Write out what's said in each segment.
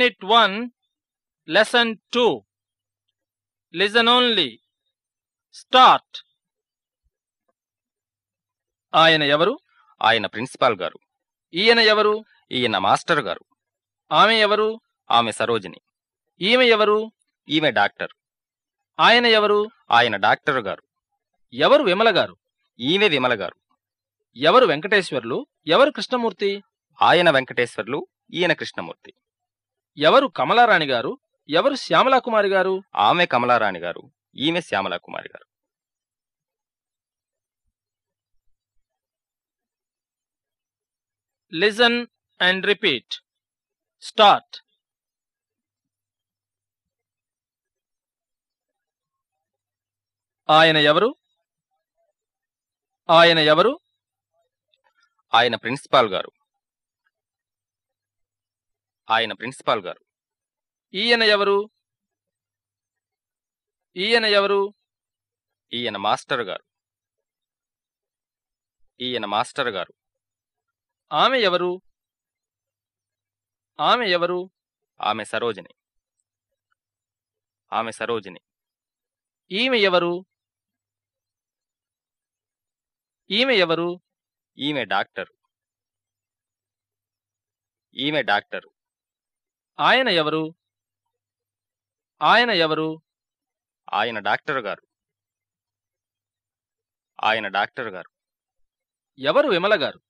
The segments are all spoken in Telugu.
Unit one lesson two listen only start ఆయన ఎవరు? ఆయన ప్రిన్సిపాల్ గారు. ఈయన ఎవరు? ఈయన మాస్టర్ గారు. ఆమె ఎవరు? ఆమె సరోజిని. ఈమె ఎవరు? ఈమె డాక్టర్. ఆయన ఎవరు? ఆయన డాక్టర్ గారు. ఎవరు విమల గారు? ఈమె విమల గారు. ఎవరు వెంకటేశ్వర్లు? ఎవరు కృష్ణమూర్తి? ఆయన వెంకటేశ్వర్లు ఈయన కృష్ణమూర్తి. ఎవరు కమలారాణి గారు? ఎవరు శ్యామలాకుమారి గారు? ఆమె కమలారాణి గారు. ఈమె శ్యామలా కుమారి గారు. లిజన్ అండ్ రిపీట్ స్టార్ట్ ఆయన ఎవరు? ఆయన ఎవరు? ఆయన ప్రిన్సిపాల్ గారు. ఆయన ప్రిన్సిపాల్ గారు. ఈయన ఎవరు? ఈయన ఎవరు? ఈయన మాస్టర్ గారు. ఈయన మాస్టర్ గారు. ఆమె ఎవరు? ఆమె ఎవరు? ఆమె సరోజిని. ఆమె సరోజిని. ఈమె ఎవరు? ఈమె ఎవరు? ఈమె డాక్టర్. ఈమె డాక్టర్. ఆయన ఎవరు? ఆయన ఎవరు? ఆయన డాక్టర్ గారు. ఆయన డాక్టర్ గారు. ఎవరు విమల గారు?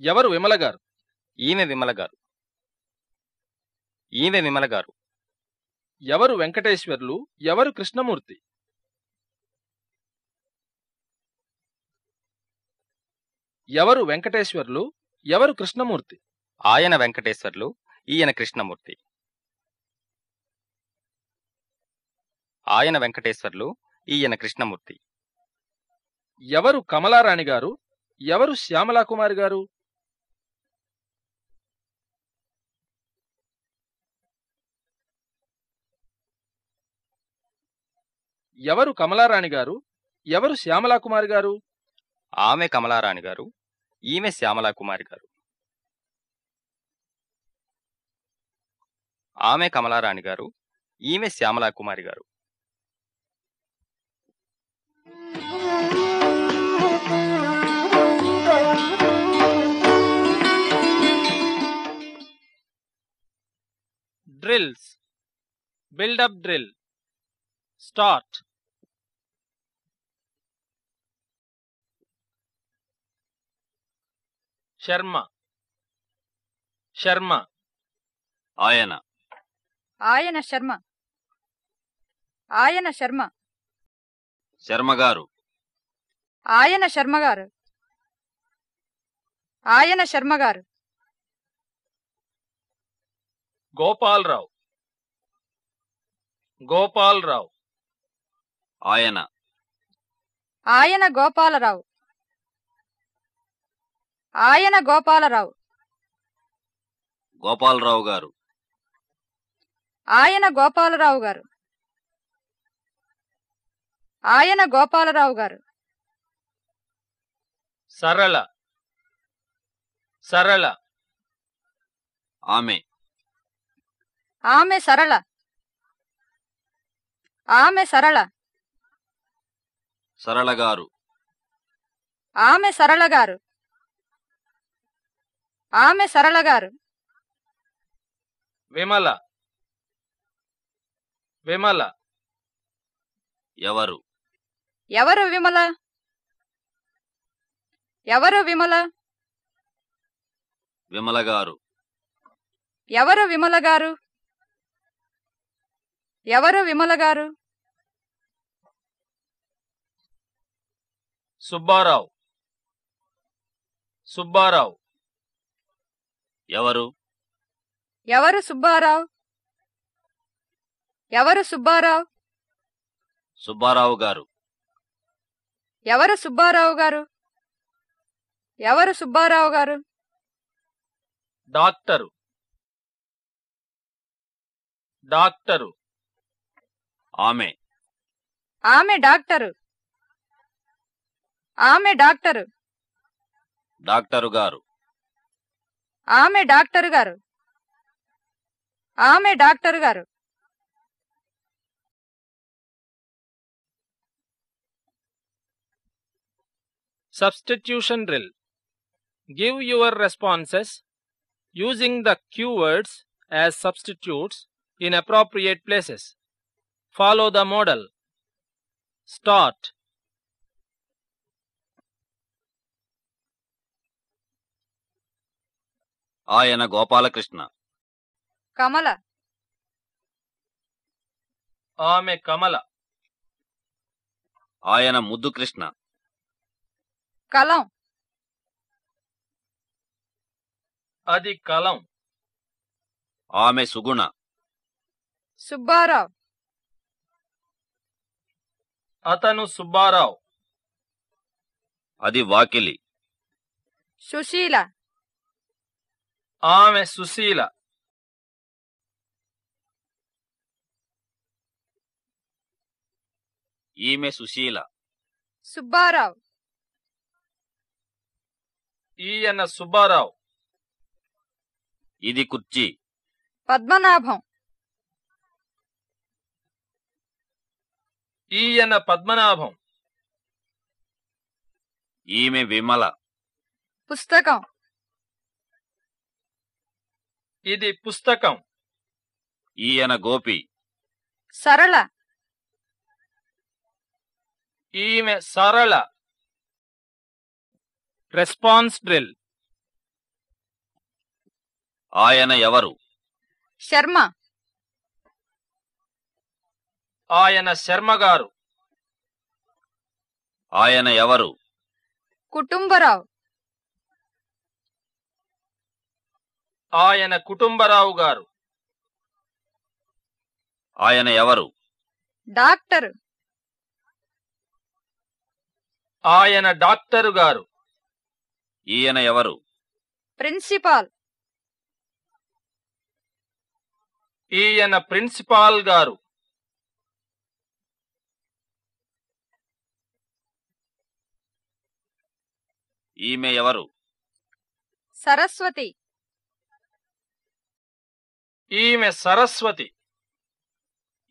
ఎవరు విమల గారు? ఈమె విమల గారు. ఈమె విమల గారు. ఎవరు వెంకటేశ్వర్లు? ఎవరు కృష్ణమూర్తి? ఎవరు వెంకటేశ్వర్లు? ఎవరు కృష్ణమూర్తి? ఆయన వెంకటేశ్వర్లు ఈయన కృష్ణమూర్తి. ఆయన వెంకటేశ్వర్లు ఈయన కృష్ణమూర్తి. ఎవరు కమలారాణి గారు? ఎవరు శ్యామలాకుమారి గారు? ఎవరు కమలారాణి గారు? ఎవరు శ్యామలాకుమారి గారు? ఆమె కమలారాణి గారు ఈమె శ్యామలా కుమారి గారు. ఆమె కమలారాణి గారు ఈమె Shyamala Kumari garu. Drills build up drill start Sharma Sharma ఆయన ఆయన శర్మ. ఆయన శర్మ. శర్మ గారు. ఆయన శర్మ గారు. ఆయన శర్మ గారు. గోపాలరావు. గోపాలరావు. ఆయన. ఆయన గోపాలరావు. ఆయన గోపాలరావు. గోపాలరావు గారు. ఆయన గోపాలరావు గారు. ఆయన గోపాలరావు గారు. సరళ. సరళ. ఆమె. ఆమె సరళ. ఆమె సరళ. సరళ గారు. ఆమె సరళ గారు. ఆమె సరళ గారు. విమల. విమల. ఎవరు? ఎవరు విమల? ఎవరు విమల? విమల గారు. ఎవరు విమల గారు? ఎవరు విమల గారు? సుబ్బారావు. సుబ్బారావు. ఎవరు? ఎవరు సుబ్బారావు? ఎవరు సుబ్బారావు? సుబ్బారావు గారు. ఎవరు సుబ్బారావు గారు? ఎవరు సుబ్బారావు గారు? డాక్టరు. డాక్టరు. ఆమె. ఆమె డాక్టరు. ఆమె డాక్టరు. డాక్టరు గారు. ఆమె డాక్టర్ గారు. ఆమె డాక్టర్ గారు. Substitution drill. Give your responses using the keywords as substitutes in appropriate places. Follow the model. Start. ఆయన గోపాలకృష్ణ కమల ఆమె కమల ఆయన ముద్దు కృష్ణ కలం. అది కలం. ఆమె సుగుణ. సుబ్బారావు. అతను సుబ్బారావు. అది వాకిలి. సుశీల. ఆమె సుశీల. ఈమె సుశీల. సుబ్బారావు. ఈయన సుబ్బారావు. ఇది కుర్చీ. పద్మనాభం. ఈయన పద్మనాభం. ఈమె విమల. పుస్తకం. ఇది పుస్తకం. ఈయన గోపి. సరళ. ఈమె సరళ. Response drill. ఆయన ఎవరు? శర్మ. ఆయన శర్మగారు ఆయన ఎవరు? కుటుంబరావు. ఆయన కుటుంబరావు గారు. ఆయన ఎవరు? డాక్టర్. ఆయన డాక్టరు గారు. ఈయన ఎవరు? ప్రిన్సిపాల్. ఈయన ప్రిన్సిపాల్ గారు. ఈమె ఎవరు? సరస్వతి. ఈమె సరస్వతి.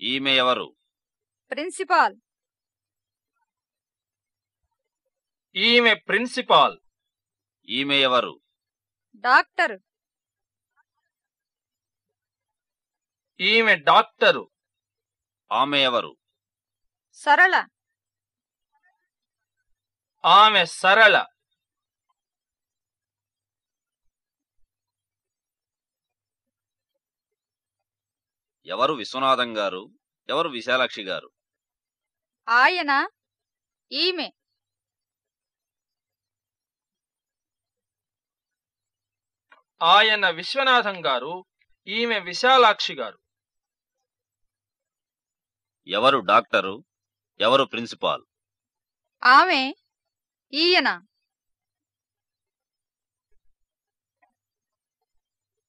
ఈమె ఎవరు? ప్రిన్సిపాల్. ఈమె ప్రిన్సిపాల్. ఈమె ఎవరు? డాక్టర్. ఈమె డాక్టరు. ఆమె ఎవరు? సరళ. ఆమె సరళ. ఎవరు విశ్వనాథం గారు? ఎవరు విశాలాక్షి గారు? ఆయన ఈమె. ఆయన విశ్వనాథం గారు ఈమె విశాలాక్షి గారు. ఎవరు డాక్టరు? ఎవరు ప్రిన్సిపాల్? ఆమె ఈయన.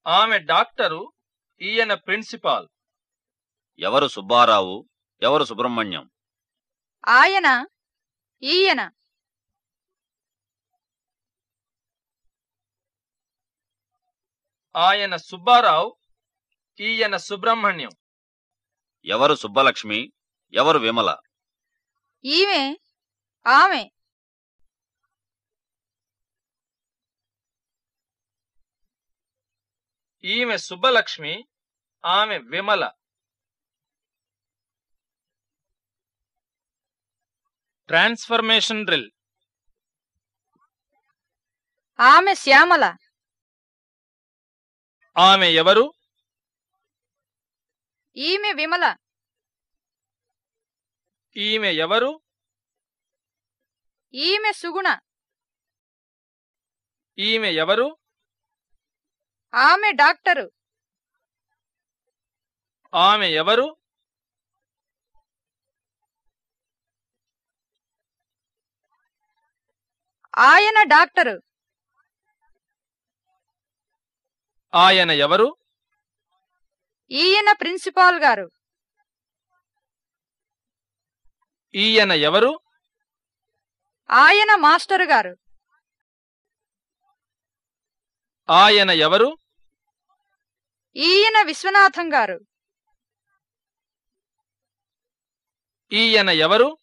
ఆమె డాక్టరు ఈయన ప్రిన్సిపాల్. ఎవరు సుబ్బారావు? ఎవరు సుబ్రహ్మణ్యం? ఆయన ఈయన. ఆయన సుబ్బారావు ఈయన సుబ్రహ్మణ్యం. ఎవరు సుబ్బలక్ష్మి? ఎవరు విమల? ఈమె ఆమె. ఈమె సుబ్బలక్ష్మి ఆమె విమల. Transformation drill. ఆమె శ్యామల. ఆమె ఎవరు? ఈమె విమల. ఈమె ఎవరు? ఈమె సుగుణ. ఈమె ఎవరు? ఆమె డాక్టరు. ఆమె ఎవరు? ఆయన డాక్టరు. ఆయన ఎవరు? ఈయన ప్రిన్సిపాల్ గారు. ఈయన ఎవరు? ఆయన మాస్టర్ గారు. ఆయన ఎవరు? ఈయన విశ్వనాథం గారు. ఈయన ఎవరు?